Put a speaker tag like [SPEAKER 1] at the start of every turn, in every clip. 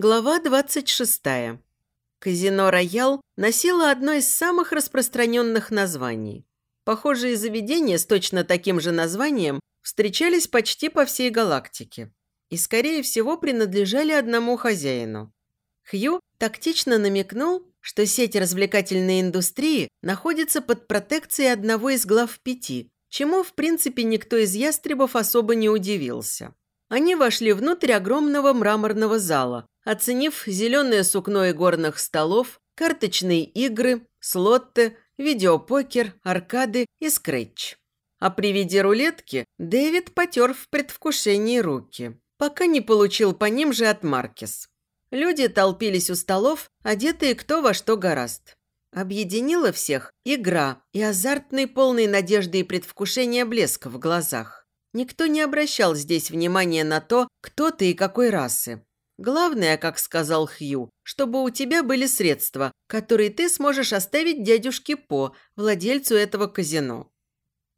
[SPEAKER 1] Глава 26. Казино «Роял» носило одно из самых распространенных названий. Похожие заведения с точно таким же названием встречались почти по всей галактике и, скорее всего, принадлежали одному хозяину. Хью тактично намекнул, что сеть развлекательной индустрии находится под протекцией одного из глав пяти, чему, в принципе, никто из ястребов особо не удивился. Они вошли внутрь огромного мраморного зала, оценив зеленое сукно игорных столов, карточные игры, слотты, видеопокер, аркады и скретч. А при виде рулетки Дэвид потер в предвкушении руки, пока не получил по ним же от Маркес. Люди толпились у столов, одетые кто во что гораст. Объединила всех игра и азартный, полный надежды и предвкушения блеск в глазах. Никто не обращал здесь внимания на то, кто ты и какой расы. Главное, как сказал Хью, чтобы у тебя были средства, которые ты сможешь оставить дядюшке По, владельцу этого казино.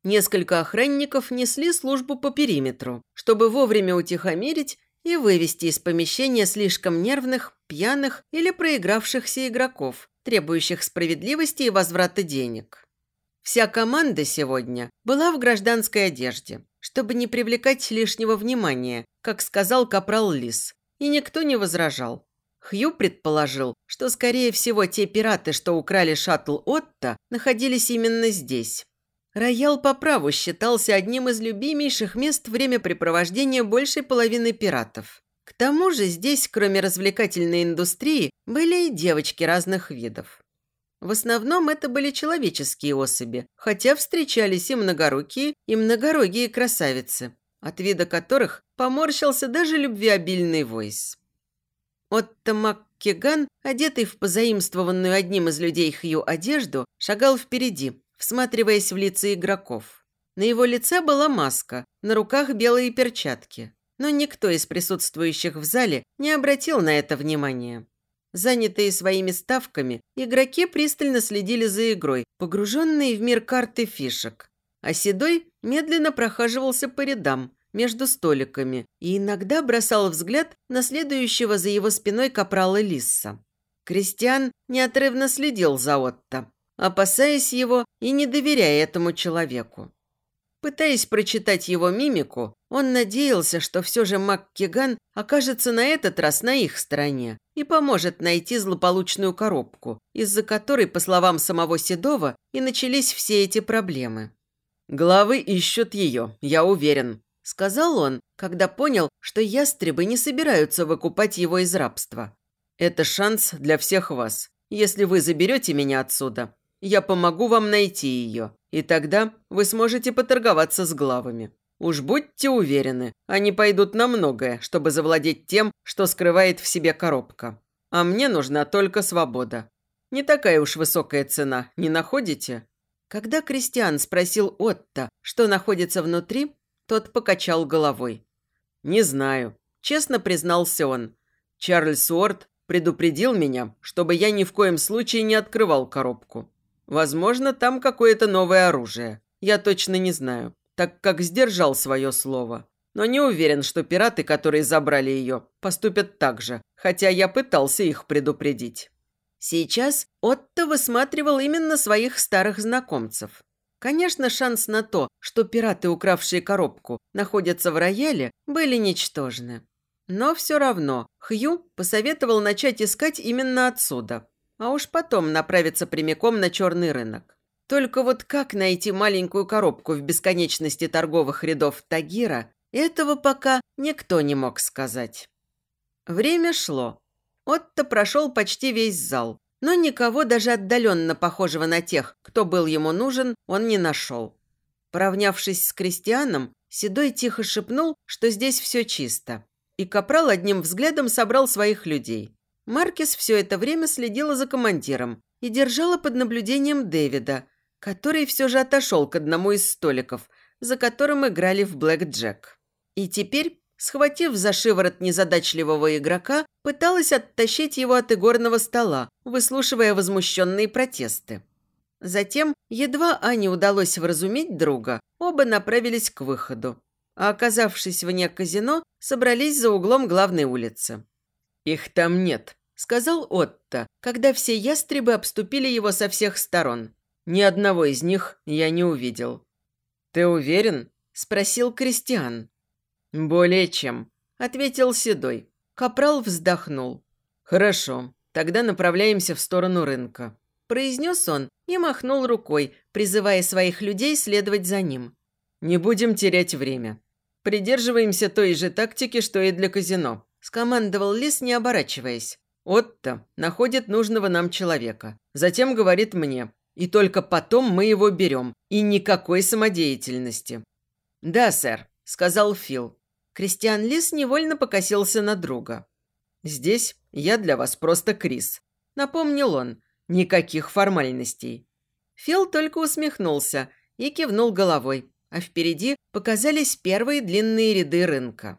[SPEAKER 1] Несколько охранников несли службу по периметру, чтобы вовремя утихомирить и вывести из помещения слишком нервных, пьяных или проигравшихся игроков, требующих справедливости и возврата денег. Вся команда сегодня была в гражданской одежде, чтобы не привлекать лишнего внимания, как сказал капрал Лис, и никто не возражал. Хью предположил, что, скорее всего, те пираты, что украли шаттл Отто, находились именно здесь. Роял по праву считался одним из любимейших мест времяпрепровождения большей половины пиратов. К тому же здесь, кроме развлекательной индустрии, были и девочки разных видов. В основном это были человеческие особи, хотя встречались и многорукие, и многорогие красавицы, от вида которых поморщился даже любвеобильный войс. Отто МакКиган, одетый в позаимствованную одним из людей Хью одежду, шагал впереди, всматриваясь в лица игроков. На его лице была маска, на руках белые перчатки. Но никто из присутствующих в зале не обратил на это внимания. Занятые своими ставками, игроки пристально следили за игрой, погруженные в мир карты фишек. А Седой медленно прохаживался по рядам, между столиками, и иногда бросал взгляд на следующего за его спиной капрала Лисса. Кристиан неотрывно следил за Отто, опасаясь его и не доверяя этому человеку. Пытаясь прочитать его мимику, он надеялся, что все же МакКиган окажется на этот раз на их стороне и поможет найти злополучную коробку, из-за которой, по словам самого Седова, и начались все эти проблемы. «Главы ищут ее, я уверен», – сказал он, когда понял, что ястребы не собираются выкупать его из рабства. «Это шанс для всех вас. Если вы заберете меня отсюда, я помогу вам найти ее, и тогда вы сможете поторговаться с главами. Уж будьте уверены, они пойдут на многое, чтобы завладеть тем, что скрывает в себе коробка. А мне нужна только свобода. Не такая уж высокая цена, не находите?» Когда Кристиан спросил Отто, что находится внутри, тот покачал головой. «Не знаю», – честно признался он. «Чарльз Уорд предупредил меня, чтобы я ни в коем случае не открывал коробку. Возможно, там какое-то новое оружие. Я точно не знаю, так как сдержал свое слово. Но не уверен, что пираты, которые забрали ее, поступят так же, хотя я пытался их предупредить. Сейчас Отто высматривал именно своих старых знакомцев. Конечно, шанс на то, что пираты, укравшие коробку, находятся в рояле, были ничтожны. Но все равно Хью посоветовал начать искать именно отсюда, а уж потом направиться прямиком на черный рынок. Только вот как найти маленькую коробку в бесконечности торговых рядов Тагира, этого пока никто не мог сказать. Время шло. Отто прошел почти весь зал, но никого даже отдаленно похожего на тех, кто был ему нужен, он не нашел. Поравнявшись с крестьяном, Седой тихо шепнул, что здесь все чисто. И Капрал одним взглядом собрал своих людей. Маркис все это время следила за командиром и держала под наблюдением Дэвида, который все же отошел к одному из столиков, за которым играли в Блэк Джек. И теперь, схватив за шиворот незадачливого игрока, пыталась оттащить его от игорного стола, выслушивая возмущенные протесты. Затем, едва Ане удалось вразумить друга, оба направились к выходу. А оказавшись вне казино, собрались за углом главной улицы. «Их там нет», – сказал Отто, когда все ястребы обступили его со всех сторон. «Ни одного из них я не увидел». «Ты уверен?» – спросил Кристиан. «Более чем», – ответил Седой. Капрал вздохнул. «Хорошо, тогда направляемся в сторону рынка», – произнес он и махнул рукой, призывая своих людей следовать за ним. «Не будем терять время. Придерживаемся той же тактики, что и для казино», – скомандовал Лис, не оборачиваясь. «Отто находит нужного нам человека. Затем говорит мне. И только потом мы его берем. И никакой самодеятельности». «Да, сэр», – сказал Фил. Кристиан Лис невольно покосился на друга. «Здесь я для вас просто Крис», – напомнил он. «Никаких формальностей». Фил только усмехнулся и кивнул головой, а впереди показались первые длинные ряды рынка.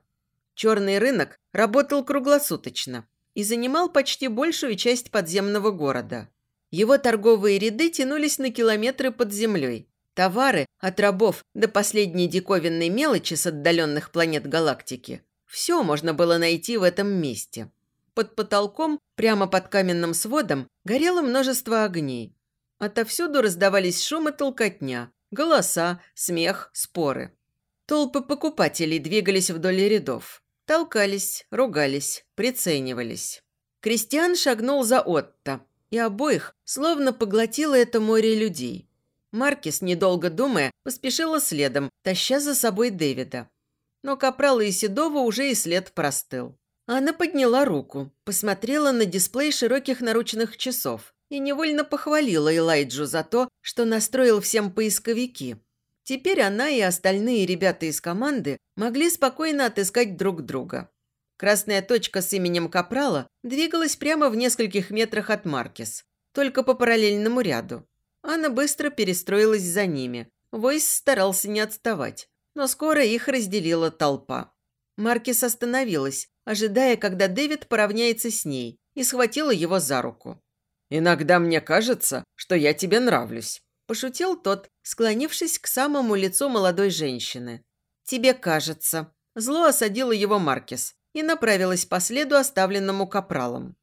[SPEAKER 1] Черный рынок работал круглосуточно и занимал почти большую часть подземного города. Его торговые ряды тянулись на километры под землей. Товары, от рабов до последней диковинной мелочи с отдаленных планет галактики, все можно было найти в этом месте. Под потолком, прямо под каменным сводом, горело множество огней. Отовсюду раздавались шум и толкотня, голоса, смех, споры. Толпы покупателей двигались вдоль рядов. Толкались, ругались, приценивались. Кристиан шагнул за Отто, и обоих словно поглотило это море людей. Маркис, недолго думая, поспешила следом, таща за собой Дэвида. Но Капрала и Седова уже и след простыл. Она подняла руку, посмотрела на дисплей широких наручных часов и невольно похвалила Элайджу за то, что настроил всем поисковики. Теперь она и остальные ребята из команды могли спокойно отыскать друг друга. Красная точка с именем Капрала двигалась прямо в нескольких метрах от Маркис, только по параллельному ряду. Она быстро перестроилась за ними. Войс старался не отставать, но скоро их разделила толпа. Маркис остановилась, ожидая, когда Дэвид поравняется с ней, и схватила его за руку. «Иногда мне кажется, что я тебе нравлюсь», – пошутил тот, склонившись к самому лицу молодой женщины. «Тебе кажется». Зло осадила его Маркис и направилась по следу, оставленному капралом.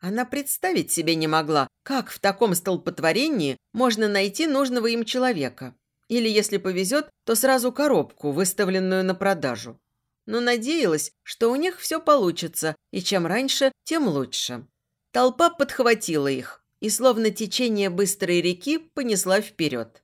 [SPEAKER 1] Она представить себе не могла, как в таком столпотворении можно найти нужного им человека. Или, если повезет, то сразу коробку, выставленную на продажу. Но надеялась, что у них все получится, и чем раньше, тем лучше. Толпа подхватила их и, словно течение быстрой реки, понесла вперед.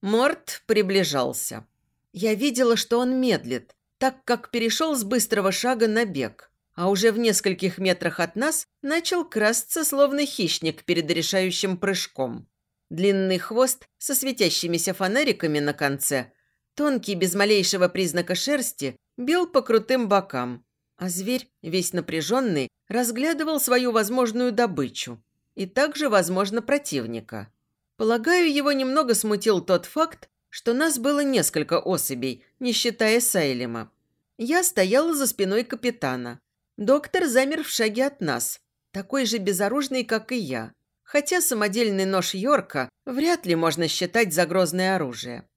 [SPEAKER 1] Морт приближался. Я видела, что он медлит, так как перешел с быстрого шага на бег, а уже в нескольких метрах от нас начал красться, словно хищник перед решающим прыжком. Длинный хвост со светящимися фонариками на конце, тонкий без малейшего признака шерсти, бил по крутым бокам, а зверь, весь напряженный, разглядывал свою возможную добычу и также, возможно, противника. Полагаю, его немного смутил тот факт, что нас было несколько особей, не считая Сайлема. Я стояла за спиной капитана. Доктор замер в шаге от нас, такой же безоружный, как и я. Хотя самодельный нож Йорка вряд ли можно считать за грозное оружие.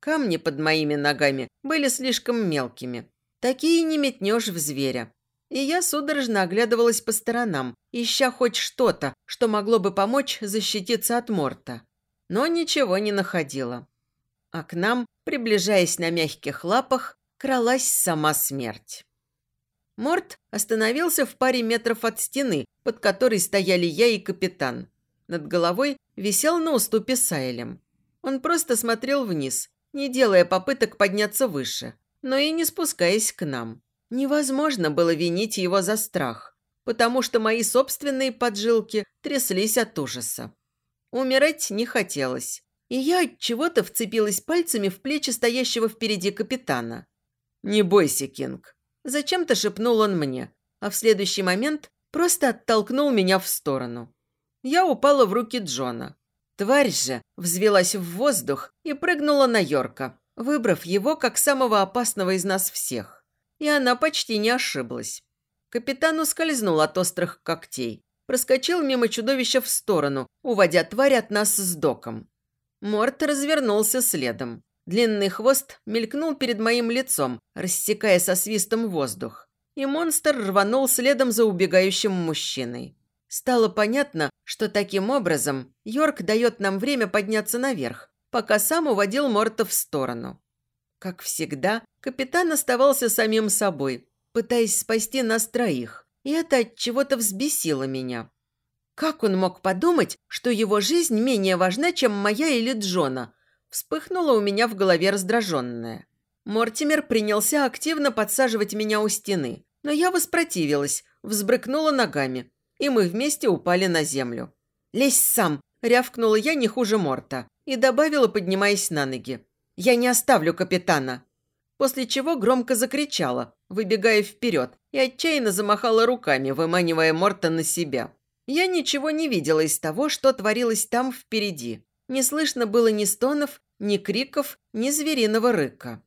[SPEAKER 1] Камни под моими ногами были слишком мелкими, Такие не метнешь в зверя. И я судорожно оглядывалась по сторонам, ища хоть что-то, что могло бы помочь защититься от морта. Но ничего не находила. А к нам, приближаясь на мягких лапах, кралась сама смерть. Морт остановился в паре метров от стены, под которой стояли я и капитан. Над головой висел на уступе Сайлем. Он просто смотрел вниз, не делая попыток подняться выше – но и не спускаясь к нам. Невозможно было винить его за страх, потому что мои собственные поджилки тряслись от ужаса. Умирать не хотелось, и я от чего-то вцепилась пальцами в плечи стоящего впереди капитана. «Не бойся, Кинг», – зачем-то шепнул он мне, а в следующий момент просто оттолкнул меня в сторону. Я упала в руки Джона. Тварь же взвелась в воздух и прыгнула на Йорка, выбрав его как самого опасного из нас всех. И она почти не ошиблась. Капитан ускользнул от острых когтей, проскочил мимо чудовища в сторону, уводя тварь от нас с доком. Морт развернулся следом. Длинный хвост мелькнул перед моим лицом, рассекая со свистом воздух. и монстр рванул следом за убегающим мужчиной. Стало понятно, что таким образом Йорк дает нам время подняться наверх, пока сам уводил Морта в сторону. Как всегда, капитан оставался самим собой, пытаясь спасти нас троих, и это от чего-то взбесило меня. Как он мог подумать, что его жизнь менее важна, чем моя или Джона? Вспыхнула у меня в голове раздраженная. Мортимер принялся активно подсаживать меня у стены, но я воспротивилась, взбрыкнула ногами, и мы вместе упали на землю. «Лезь сам!» – рявкнула я не хуже Морта и добавила, поднимаясь на ноги. «Я не оставлю капитана!» После чего громко закричала, выбегая вперед, и отчаянно замахала руками, выманивая Морта на себя. Я ничего не видела из того, что творилось там впереди. Не слышно было ни стонов, ни криков, ни звериного рыка.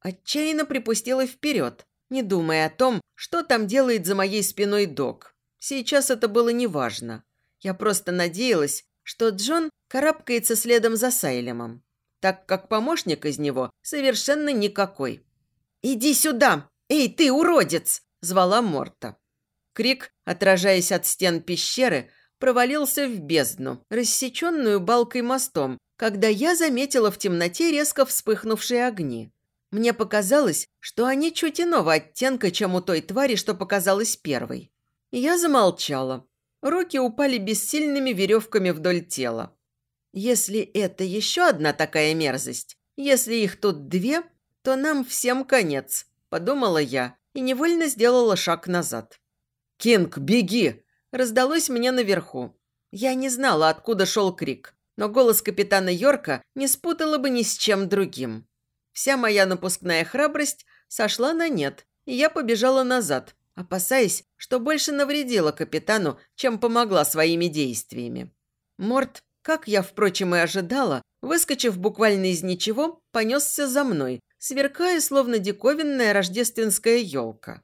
[SPEAKER 1] Отчаянно припустила вперед, не думая о том, что там делает за моей спиной док. Сейчас это было неважно. Я просто надеялась, что Джон карабкается следом за Сайлемом, так как помощник из него совершенно никакой. «Иди сюда! Эй, ты, уродец!» – звала Морта. Крик, отражаясь от стен пещеры, провалился в бездну, рассеченную балкой мостом, когда я заметила в темноте резко вспыхнувшие огни. Мне показалось, что они чуть иного оттенка, чем у той твари, что показалась первой. Я замолчала. Руки упали бессильными веревками вдоль тела. Если это еще одна такая мерзость, если их тут две, то нам всем конец, подумала я и невольно сделала шаг назад. «Кинг, беги!» раздалось мне наверху. Я не знала, откуда шел крик, но голос капитана Йорка не спутала бы ни с чем другим. Вся моя напускная храбрость сошла на нет, и я побежала назад, опасаясь, что больше навредила капитану, чем помогла своими действиями. Морт, как я, впрочем, и ожидала, выскочив буквально из ничего, понесся за мной, сверкая, словно диковинная рождественская елка.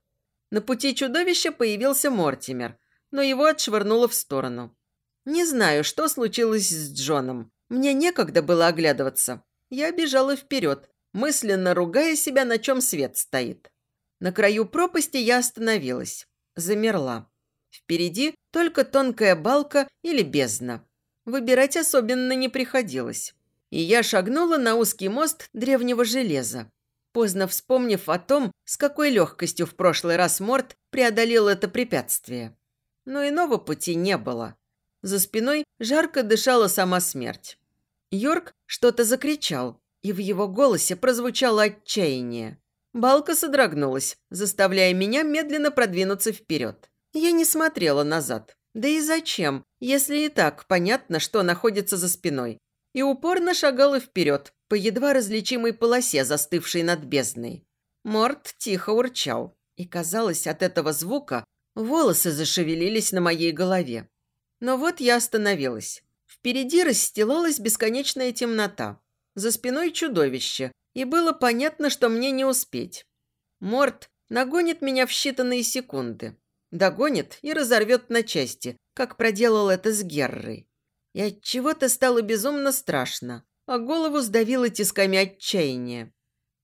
[SPEAKER 1] На пути чудовища появился Мортимер, но его отшвырнуло в сторону. Не знаю, что случилось с Джоном. Мне некогда было оглядываться. Я бежала вперед, мысленно ругая себя, на чем свет стоит. На краю пропасти я остановилась. Замерла. Впереди только тонкая балка или бездна. Выбирать особенно не приходилось. И я шагнула на узкий мост древнего железа. Поздно вспомнив о том, с какой легкостью в прошлый раз Морт преодолел это препятствие. Но иного пути не было. За спиной жарко дышала сама смерть. Йорк что-то закричал, и в его голосе прозвучало отчаяние. Балка содрогнулась, заставляя меня медленно продвинуться вперед. Я не смотрела назад. Да и зачем, если и так понятно, что находится за спиной. И упорно шагала вперед, по едва различимой полосе, застывшей над бездной. Морд тихо урчал, и, казалось, от этого звука волосы зашевелились на моей голове. Но вот я остановилась. Впереди расстилалась бесконечная темнота. За спиной чудовище, и было понятно, что мне не успеть. Морт нагонит меня в считанные секунды. Догонит и разорвет на части, как проделал это с Геррой. И от чего-то стало безумно страшно, а голову сдавило тисками отчаяния.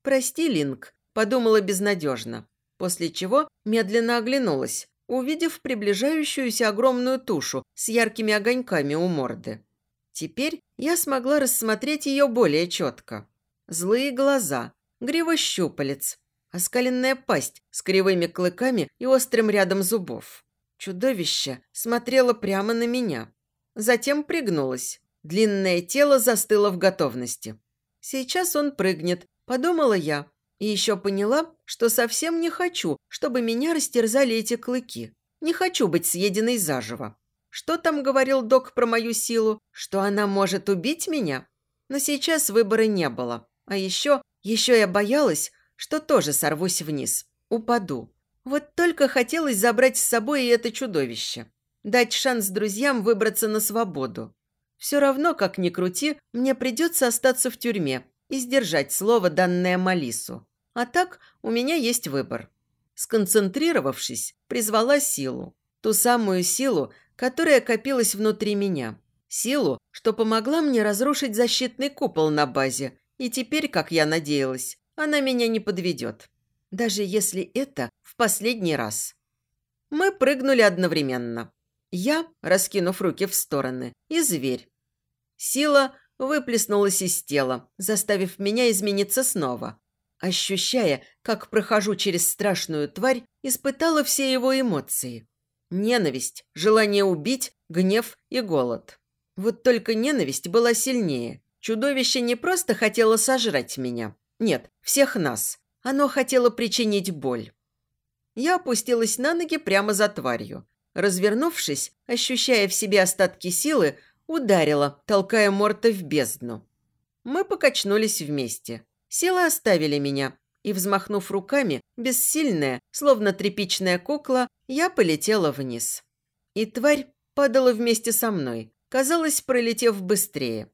[SPEAKER 1] «Прости, Линк», – подумала безнадежно, после чего медленно оглянулась, увидев приближающуюся огромную тушу с яркими огоньками у морды. Теперь я смогла рассмотреть ее более четко. Злые глаза, грива щупалец, оскаленная пасть с кривыми клыками и острым рядом зубов. Чудовище смотрело прямо на меня. Затем пригнулось. Длинное тело застыло в готовности. Сейчас он прыгнет, подумала я. И еще поняла, что совсем не хочу, чтобы меня растерзали эти клыки. Не хочу быть съеденной заживо. Что там говорил док про мою силу? Что она может убить меня? Но сейчас выбора не было. А еще, еще я боялась, что тоже сорвусь вниз, упаду. Вот только хотелось забрать с собой и это чудовище. Дать шанс друзьям выбраться на свободу. Все равно, как ни крути, мне придется остаться в тюрьме и сдержать слово, данное Малису. А так у меня есть выбор. Сконцентрировавшись, призвала силу. Ту самую силу, которая копилась внутри меня. Силу, что помогла мне разрушить защитный купол на базе и теперь, как я надеялась, она меня не подведет. даже если это в последний раз. Мы прыгнули одновременно. Я, раскинув руки в стороны, и зверь. Сила выплеснулась из тела, заставив меня измениться снова. Ощущая, как прохожу через страшную тварь, испытала все его эмоции. Ненависть, желание убить, гнев и голод. Вот только ненависть была сильнее. Чудовище не просто хотело сожрать меня. Нет, всех нас. Оно хотело причинить боль. Я опустилась на ноги прямо за тварью. Развернувшись, ощущая в себе остатки силы, ударила, толкая Морта в бездну. Мы покачнулись вместе. Силы оставили меня, и, взмахнув руками, бессильная, словно тряпичная кукла, я полетела вниз. И тварь падала вместе со мной, казалось, пролетев быстрее.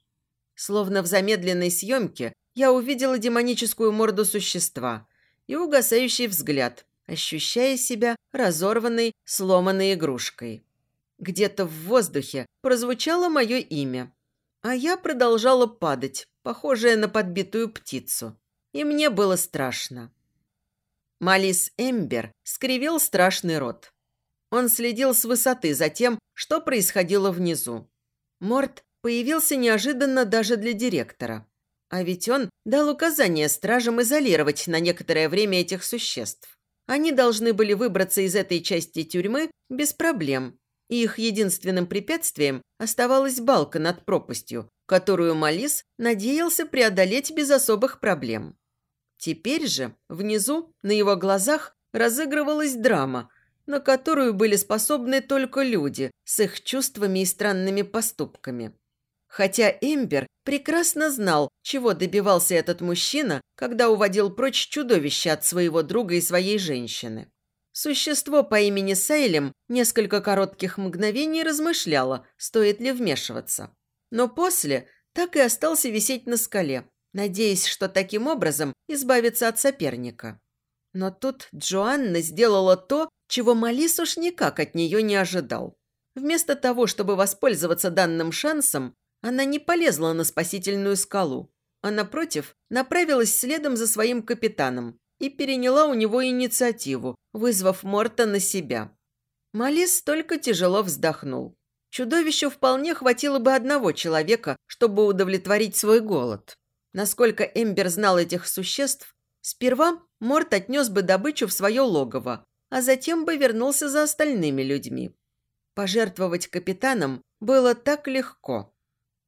[SPEAKER 1] Словно в замедленной съемке я увидела демоническую морду существа и угасающий взгляд, ощущая себя разорванной, сломанной игрушкой. Где-то в воздухе прозвучало мое имя, а я продолжала падать, похожая на подбитую птицу. И мне было страшно. Малис Эмбер скривил страшный рот. Он следил с высоты за тем, что происходило внизу. Морт появился неожиданно даже для директора. А ведь он дал указание стражам изолировать на некоторое время этих существ. Они должны были выбраться из этой части тюрьмы без проблем, и их единственным препятствием оставалась балка над пропастью, которую Малис надеялся преодолеть без особых проблем. Теперь же внизу, на его глазах, разыгрывалась драма, на которую были способны только люди с их чувствами и странными поступками. Хотя Эмбер прекрасно знал, чего добивался этот мужчина, когда уводил прочь чудовище от своего друга и своей женщины. Существо по имени Сейлем несколько коротких мгновений размышляло, стоит ли вмешиваться. Но после так и остался висеть на скале, надеясь, что таким образом избавиться от соперника. Но тут Джоанна сделала то, чего Малис уж никак от нее не ожидал. Вместо того, чтобы воспользоваться данным шансом, она не полезла на спасительную скалу, а, напротив, направилась следом за своим капитаном и переняла у него инициативу, вызвав Морта на себя. Малис только тяжело вздохнул. Чудовищу вполне хватило бы одного человека, чтобы удовлетворить свой голод. Насколько Эмбер знал этих существ, сперва Морт отнес бы добычу в свое логово, а затем бы вернулся за остальными людьми. Пожертвовать капитаном было так легко.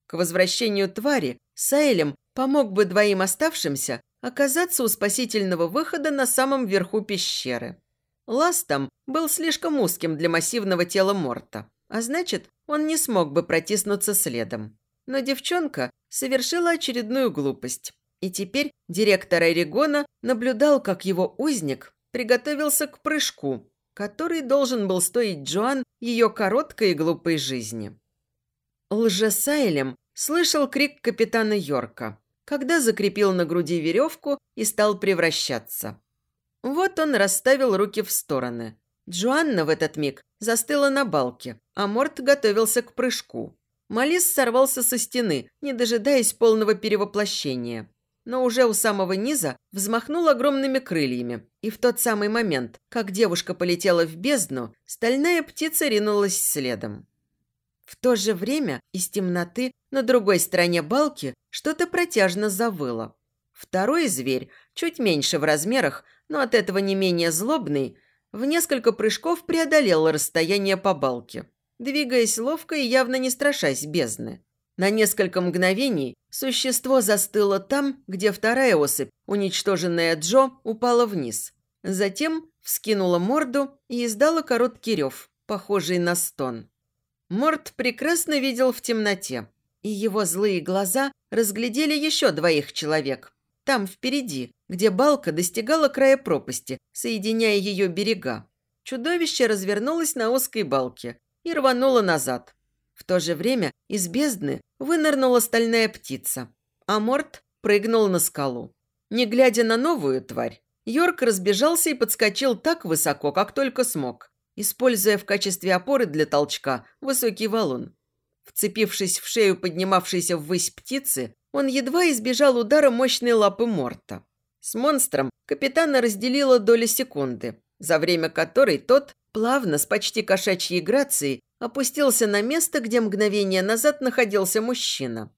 [SPEAKER 1] К возвращению твари Саэлем помог бы двоим оставшимся оказаться у спасительного выхода на самом верху пещеры. Ластом был слишком узким для массивного тела Морта, а значит, он не смог бы протиснуться следом. Но девчонка совершила очередную глупость. И теперь директор Эригона наблюдал, как его узник приготовился к прыжку, который должен был стоить Джоан ее короткой и глупой жизни. Лжесайлем слышал крик капитана Йорка, когда закрепил на груди веревку и стал превращаться. Вот он расставил руки в стороны. Джоанна в этот миг застыла на балке, а Морт готовился к прыжку. Малис сорвался со стены, не дожидаясь полного перевоплощения. Но уже у самого низа взмахнул огромными крыльями, и в тот самый момент, как девушка полетела в бездну, стальная птица ринулась следом. В то же время из темноты на другой стороне балки что-то протяжно завыло. Второй зверь, чуть меньше в размерах, но от этого не менее злобный, в несколько прыжков преодолел расстояние по балке, двигаясь ловко и явно не страшась бездны. На несколько мгновений существо застыло там, где вторая особь, уничтоженная Джо, упала вниз. Затем вскинула морду и издала короткий рев, похожий на стон. Морд прекрасно видел в темноте, и его злые глаза разглядели еще двоих человек. Там, впереди, где балка достигала края пропасти, соединяя ее берега. Чудовище развернулось на узкой балке и рвануло назад. В то же время из бездны вынырнула стальная птица, а Морд прыгнул на скалу. Не глядя на новую тварь, Йорк разбежался и подскочил так высоко, как только смог используя в качестве опоры для толчка высокий валун. Вцепившись в шею поднимавшейся ввысь птицы, он едва избежал удара мощной лапы Морта. С монстром капитана разделила доля секунды, за время которой тот плавно, с почти кошачьей грацией, опустился на место, где мгновение назад находился мужчина.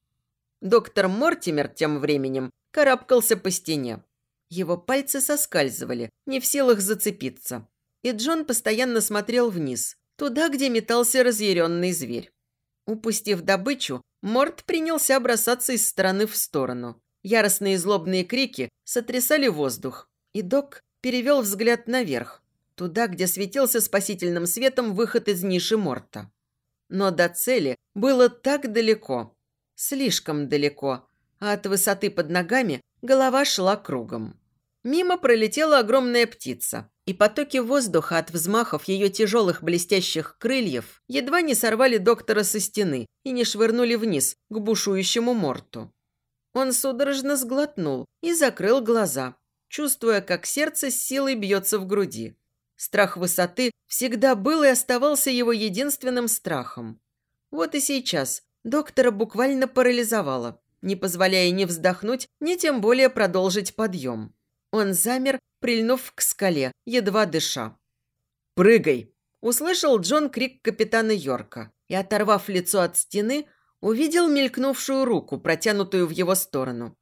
[SPEAKER 1] Доктор Мортимер тем временем карабкался по стене. Его пальцы соскальзывали, не в силах зацепиться. И Джон постоянно смотрел вниз, туда, где метался разъяренный зверь. Упустив добычу, Морт принялся бросаться из стороны в сторону. Яростные злобные крики сотрясали воздух, и док перевел взгляд наверх, туда, где светился спасительным светом выход из ниши Морта. Но до цели было так далеко, слишком далеко, а от высоты под ногами голова шла кругом. Мимо пролетела огромная птица, и потоки воздуха от взмахов ее тяжелых блестящих крыльев едва не сорвали доктора со стены и не швырнули вниз к бушующему Морту. Он судорожно сглотнул и закрыл глаза, чувствуя, как сердце с силой бьется в груди. Страх высоты всегда был и оставался его единственным страхом. Вот и сейчас доктора буквально парализовало, не позволяя ни вздохнуть, ни тем более продолжить подъем. Он замер, прильнув к скале, едва дыша. «Прыгай!» – услышал Джон крик капитана Йорка и, оторвав лицо от стены, увидел мелькнувшую руку, протянутую в его сторону.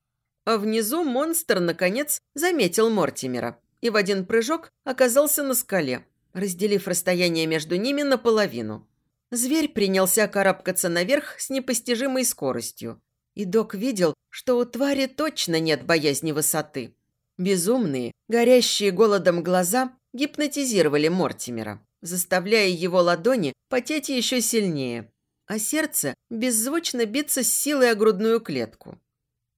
[SPEAKER 1] А внизу монстр, наконец, заметил Мортимера и в один прыжок оказался на скале, разделив расстояние между ними наполовину. Зверь принялся карабкаться наверх с непостижимой скоростью. И док видел, что у твари точно нет боязни высоты. Безумные, горящие голодом глаза гипнотизировали Мортимера, заставляя его ладони потеть еще сильнее, а сердце беззвучно биться с силой о грудную клетку.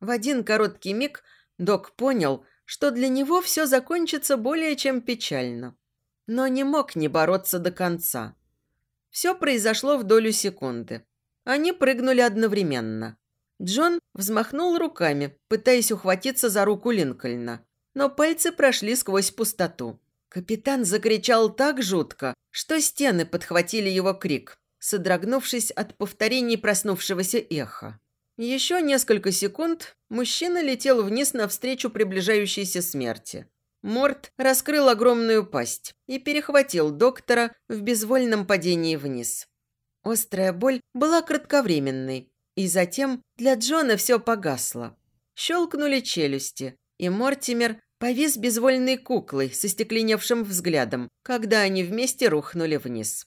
[SPEAKER 1] В один короткий миг док понял, что для него все закончится более чем печально. Но не мог не бороться до конца. Все произошло в долю секунды. Они прыгнули одновременно. Джон взмахнул руками, пытаясь ухватиться за руку Линкольна, но пальцы прошли сквозь пустоту. Капитан закричал так жутко, что стены подхватили его крик, содрогнувшись от повторений проснувшегося эха. Еще несколько секунд мужчина летел вниз навстречу приближающейся смерти. Морт раскрыл огромную пасть и перехватил доктора в безвольном падении вниз. Острая боль была кратковременной, и затем для Джона все погасло. Щелкнули челюсти, и Мортимер повис безвольной куклой со стекленевшим взглядом, когда они вместе рухнули вниз.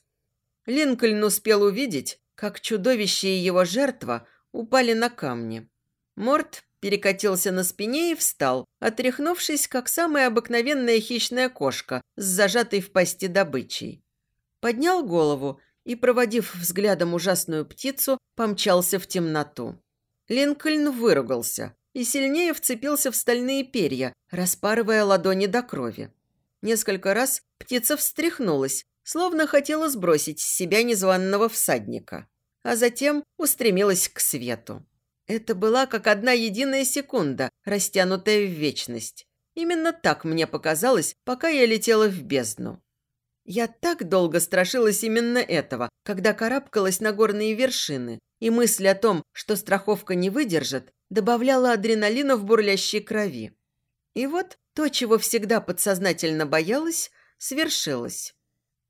[SPEAKER 1] Линкольн успел увидеть, как чудовище и его жертва упали на камни. Морт перекатился на спине и встал, отряхнувшись, как самая обыкновенная хищная кошка с зажатой в пасти добычей. Поднял голову и, проводив взглядом ужасную птицу, помчался в темноту. Линкольн выругался и сильнее вцепился в стальные перья, распарывая ладони до крови. Несколько раз птица встряхнулась, словно хотела сбросить с себя незваного всадника а затем устремилась к свету. Это была как одна единая секунда, растянутая в вечность. Именно так мне показалось, пока я летела в бездну. Я так долго страшилась именно этого, когда карабкалась на горные вершины, и мысль о том, что страховка не выдержит, добавляла адреналина в бурлящей крови. И вот то, чего всегда подсознательно боялась, свершилось.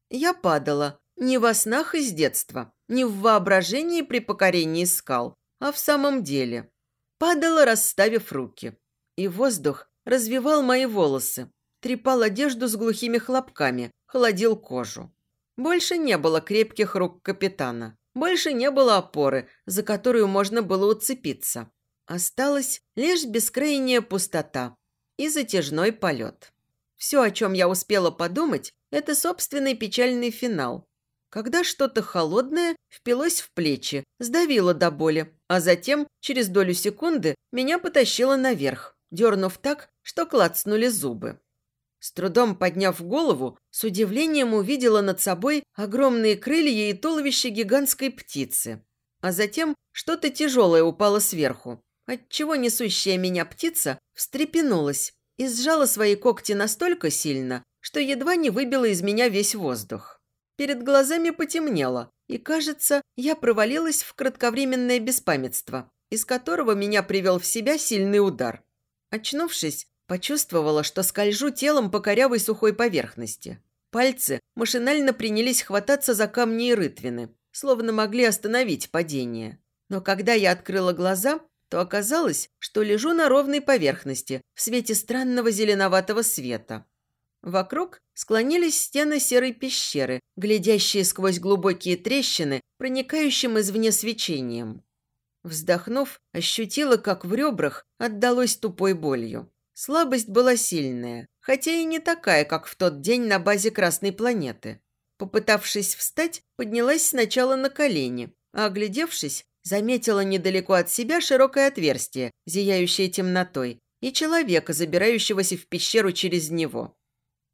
[SPEAKER 1] Я падала, не во снах из детства, не в воображении при покорении скал, а в самом деле. Падала, расставив руки. И воздух развивал мои волосы, трепал одежду с глухими хлопками, холодил кожу. Больше не было крепких рук капитана. Больше не было опоры, за которую можно было уцепиться. Осталась лишь бескрайняя пустота и затяжной полет. Все, о чем я успела подумать, это собственный печальный финал, когда что-то холодное впилось в плечи, сдавило до боли, а затем, через долю секунды, меня потащило наверх, дернув так, что клацнули зубы. С трудом подняв голову, с удивлением увидела над собой огромные крылья и туловище гигантской птицы. А затем что-то тяжелое упало сверху, отчего несущая меня птица встрепенулась и сжала свои когти настолько сильно, что едва не выбила из меня весь воздух. Перед глазами потемнело, и, кажется, я провалилась в кратковременное беспамятство, из которого меня привел в себя сильный удар. Очнувшись, почувствовала, что скольжу телом по корявой сухой поверхности. Пальцы машинально принялись хвататься за камни и рытвины, словно могли остановить падение. Но когда я открыла глаза, то оказалось, что лежу на ровной поверхности в свете странного зеленоватого света. Вокруг склонились стены серой пещеры, глядящие сквозь глубокие трещины, проникающим извне свечением. Вздохнув, ощутила, как в ребрах отдалось тупой болью. Слабость была сильная, хотя и не такая, как в тот день на базе Красной планеты. Попытавшись встать, поднялась сначала на колени, а, оглядевшись, заметила недалеко от себя широкое отверстие, зияющее темнотой, и человека, забирающегося в пещеру через него.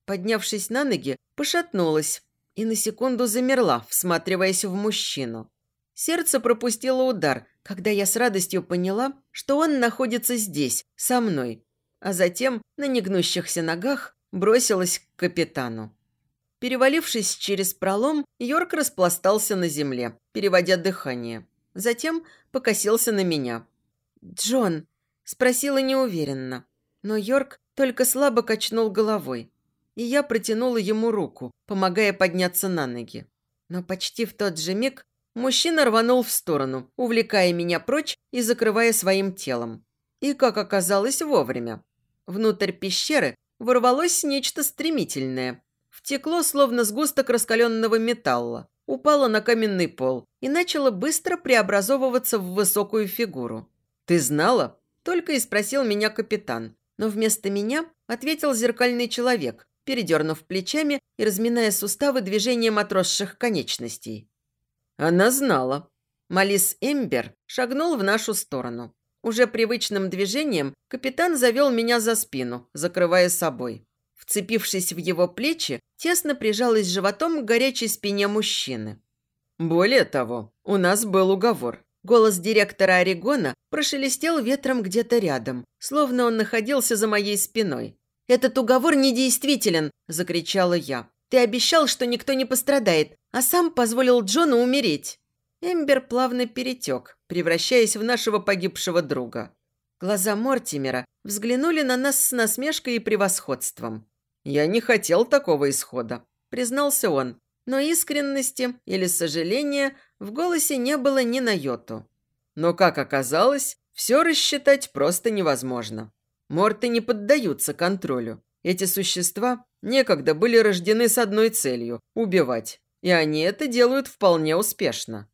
[SPEAKER 1] Поднявшись на ноги, пошатнулась и на секунду замерла, всматриваясь в мужчину. Сердце пропустило удар, когда я с радостью поняла, что он находится здесь, со мной, а затем на негнущихся ногах бросилась к капитану. Перевалившись через пролом, Йорк распластался на земле, переводя дыхание. Затем покосился на меня. «Джон?» – спросила неуверенно. Но Йорк только слабо качнул головой. И я протянула ему руку, помогая подняться на ноги. Но почти в тот же миг мужчина рванул в сторону, увлекая меня прочь и закрывая своим телом. И, как оказалось, вовремя. Внутрь пещеры ворвалось нечто стремительное. Втекло, словно сгусток раскаленного металла, упало на каменный пол и начало быстро преобразовываться в высокую фигуру. «Ты знала?» – только и спросил меня капитан. Но вместо меня ответил зеркальный человек, передернув плечами и разминая суставы движением отросших конечностей. Она знала. Малис Эмбер шагнул в нашу сторону. Уже привычным движением капитан завел меня за спину, закрывая собой. Вцепившись в его плечи, тесно прижалась животом к горячей спине мужчины. Более того, у нас был уговор. Голос директора Орегона прошелестел ветром где-то рядом, словно он находился за моей спиной. «Этот уговор недействителен!» – закричала я. «Ты обещал, что никто не пострадает, а сам позволил Джону умереть!» Эмбер плавно перетек, превращаясь в нашего погибшего друга. Глаза Мортимера взглянули на нас с насмешкой и превосходством. «Я не хотел такого исхода», – признался он, но искренности или сожаления в голосе не было ни на йоту. Но, как оказалось, все рассчитать просто невозможно. Морты не поддаются контролю. Эти существа некогда были рождены с одной целью – убивать. И они это делают вполне успешно.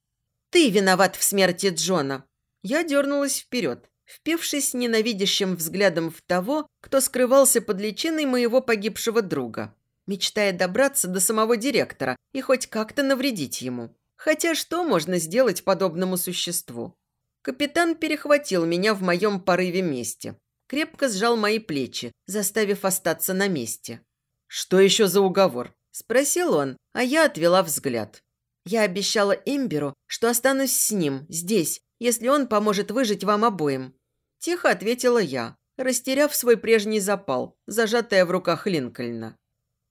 [SPEAKER 1] Ты виноват в смерти Джона!» Я дернулась вперед, впившись ненавидящим взглядом в того, кто скрывался под личиной моего погибшего друга, мечтая добраться до самого директора и хоть как-то навредить ему. Хотя что можно сделать подобному существу? Капитан перехватил меня в моем порыве мести, крепко сжал мои плечи, заставив остаться на месте. «Что еще за уговор?» – спросил он, а я отвела взгляд. Я обещала Эмберу, что останусь с ним, здесь, если он поможет выжить вам обоим. Тихо ответила я, растеряв свой прежний запал, зажатая в руках Линкольна.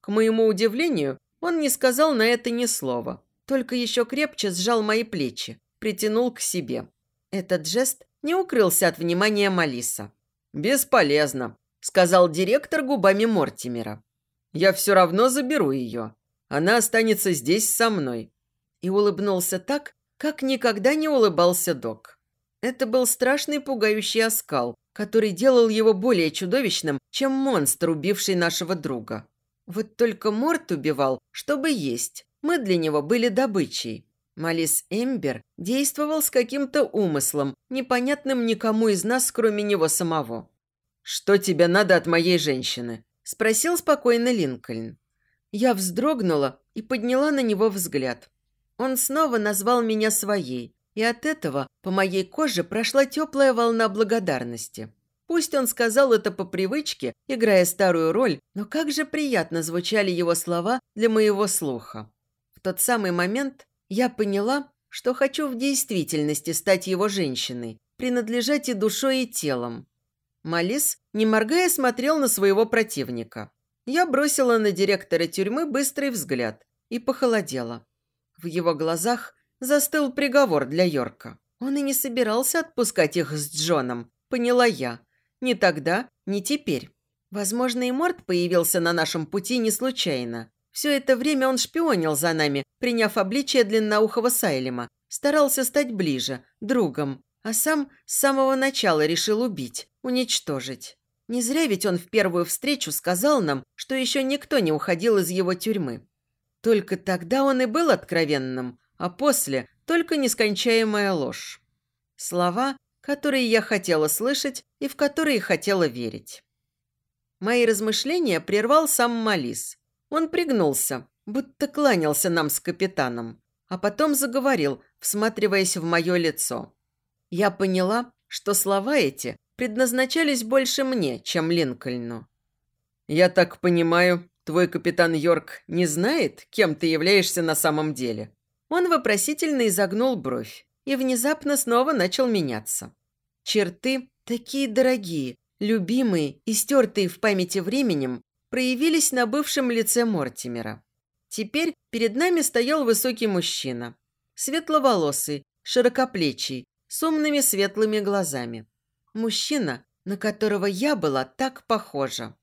[SPEAKER 1] К моему удивлению, он не сказал на это ни слова, только еще крепче сжал мои плечи, притянул к себе. Этот жест не укрылся от внимания Малиса. «Бесполезно», – сказал директор губами Мортимера. «Я все равно заберу ее. Она останется здесь со мной и улыбнулся так, как никогда не улыбался док. Это был страшный пугающий оскал, который делал его более чудовищным, чем монстр, убивший нашего друга. Вот только Морт убивал, чтобы есть. Мы для него были добычей. Малис Эмбер действовал с каким-то умыслом, непонятным никому из нас, кроме него самого. «Что тебе надо от моей женщины?» – спросил спокойно Линкольн. Я вздрогнула и подняла на него взгляд. Он снова назвал меня своей, и от этого по моей коже прошла теплая волна благодарности. Пусть он сказал это по привычке, играя старую роль, но как же приятно звучали его слова для моего слуха. В тот самый момент я поняла, что хочу в действительности стать его женщиной, принадлежать и душой, и телом. Малис, не моргая, смотрел на своего противника. Я бросила на директора тюрьмы быстрый взгляд и похолодела. В его глазах застыл приговор для Йорка. Он и не собирался отпускать их с Джоном, поняла я. Ни тогда, ни теперь. Возможно, и Морд появился на нашем пути не случайно. Все это время он шпионил за нами, приняв обличие длинноухого Сайлема, старался стать ближе, другом, а сам с самого начала решил убить, уничтожить. Не зря ведь он в первую встречу сказал нам, что еще никто не уходил из его тюрьмы. Только тогда он и был откровенным, а после – только нескончаемая ложь. Слова, которые я хотела слышать и в которые хотела верить. Мои размышления прервал сам Малис. Он пригнулся, будто кланялся нам с капитаном, а потом заговорил, всматриваясь в мое лицо. Я поняла, что слова эти предназначались больше мне, чем Линкольну. «Я так понимаю, твой капитан Йорк не знает, кем ты являешься на самом деле?» Он вопросительно изогнул бровь и внезапно снова начал меняться. Черты, такие дорогие, любимые и стертые в памяти временем, проявились на бывшем лице Мортимера. Теперь перед нами стоял высокий мужчина. Светловолосый, широкоплечий, с умными светлыми глазами. Мужчина, на которого я была так похожа.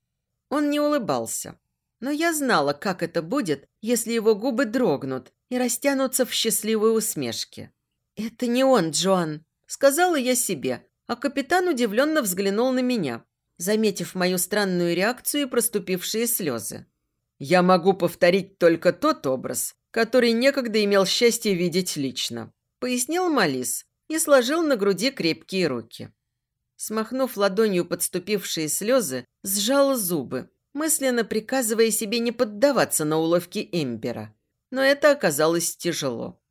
[SPEAKER 1] Он не улыбался. Но я знала, как это будет, если его губы дрогнут и растянутся в счастливой усмешке. «Это не он, Джоан», – сказала я себе, а капитан удивленно взглянул на меня, заметив мою странную реакцию и проступившие слезы. «Я могу повторить только тот образ, который некогда имел счастье видеть лично», – пояснил Малис, и сложил на груди крепкие руки. Смахнув ладонью подступившие слезы, сжал зубы, мысленно приказывая себе не поддаваться на уловки Эмбера. Но это оказалось тяжело.